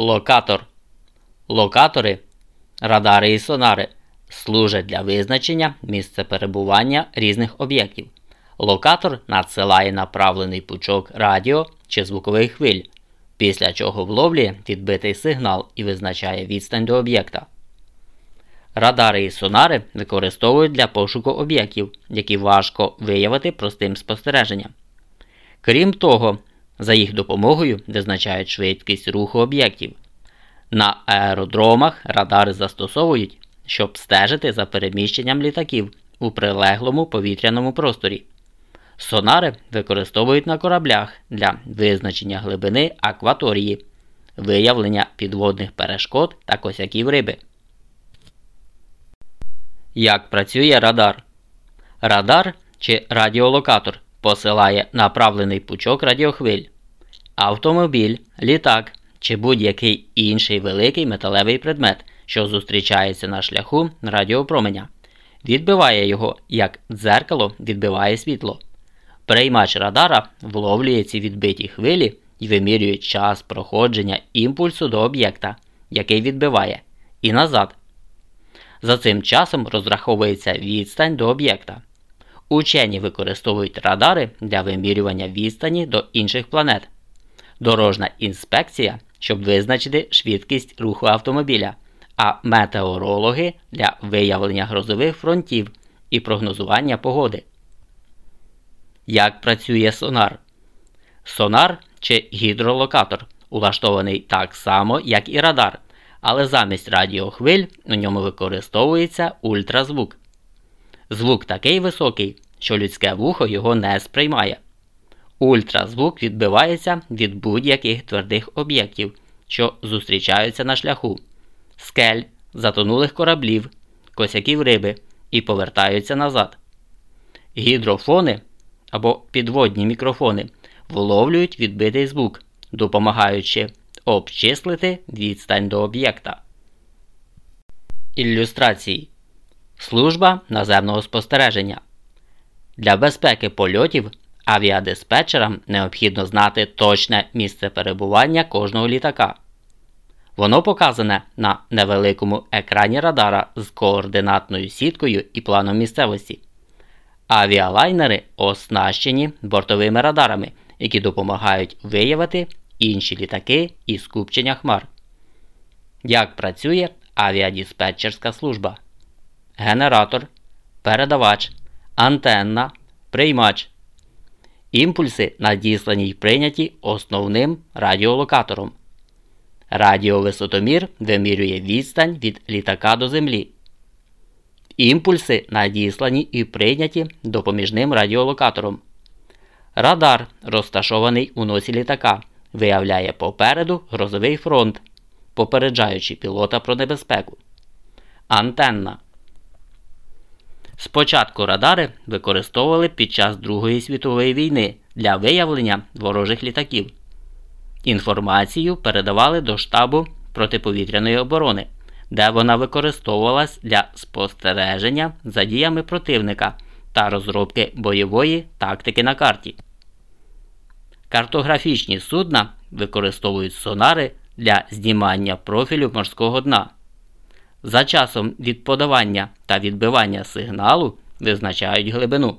Локатор. Локатори, радари і сонари служать для визначення місця перебування різних об'єктів. Локатор надсилає направлений пучок радіо чи звукових хвиль, після чого вловлює відбитий сигнал і визначає відстань до об'єкта. Радари і сонари використовують для пошуку об'єктів, які важко виявити простим спостереженням. Крім того, за їх допомогою визначають швидкість руху об'єктів. На аеродромах радари застосовують, щоб стежити за переміщенням літаків у прилеглому повітряному просторі. Сонари використовують на кораблях для визначення глибини акваторії, виявлення підводних перешкод та косяків риби. Як працює радар? Радар чи радіолокатор посилає направлений пучок радіохвиль. Автомобіль, літак чи будь-який інший великий металевий предмет, що зустрічається на шляху радіопроменя, відбиває його, як дзеркало відбиває світло. Приймач радара вловлює ці відбиті хвилі і вимірює час проходження імпульсу до об'єкта, який відбиває, і назад. За цим часом розраховується відстань до об'єкта. Учені використовують радари для вимірювання відстані до інших планет. Дорожна інспекція, щоб визначити швидкість руху автомобіля, а метеорологи для виявлення грозових фронтів і прогнозування погоди. Як працює сонар? Сонар чи гідролокатор улаштований так само, як і радар, але замість радіохвиль у ньому використовується ультразвук. Звук такий високий, що людське вухо його не сприймає. Ультразвук відбивається від будь-яких твердих об'єктів, що зустрічаються на шляху, скель, затонулих кораблів, косяків риби і повертаються назад. Гідрофони або підводні мікрофони вловлюють відбитий звук, допомагаючи обчислити відстань до об'єкта. Ілюстрації Служба наземного спостереження. Для безпеки польотів авіадиспетчерам необхідно знати точне місце перебування кожного літака. Воно показане на невеликому екрані радара з координатною сіткою і планом місцевості. Авіалайнери оснащені бортовими радарами, які допомагають виявити інші літаки і скупчення хмар. Як працює авіадиспетчерська служба? Генератор, передавач, антенна, приймач. Імпульси надіслані й прийняті основним радіолокатором. Радіовисотомір вимірює відстань від літака до землі. Імпульси надіслані і прийняті допоміжним радіолокатором. Радар, розташований у носі літака, виявляє попереду грозовий фронт, попереджаючи пілота про небезпеку. Антенна. Спочатку радари використовували під час Другої світової війни для виявлення ворожих літаків. Інформацію передавали до штабу протиповітряної оборони, де вона використовувалась для спостереження за діями противника та розробки бойової тактики на карті. Картографічні судна використовують сонари для знімання профілю морського дна. За часом від подавання та відбивання сигналу визначають глибину.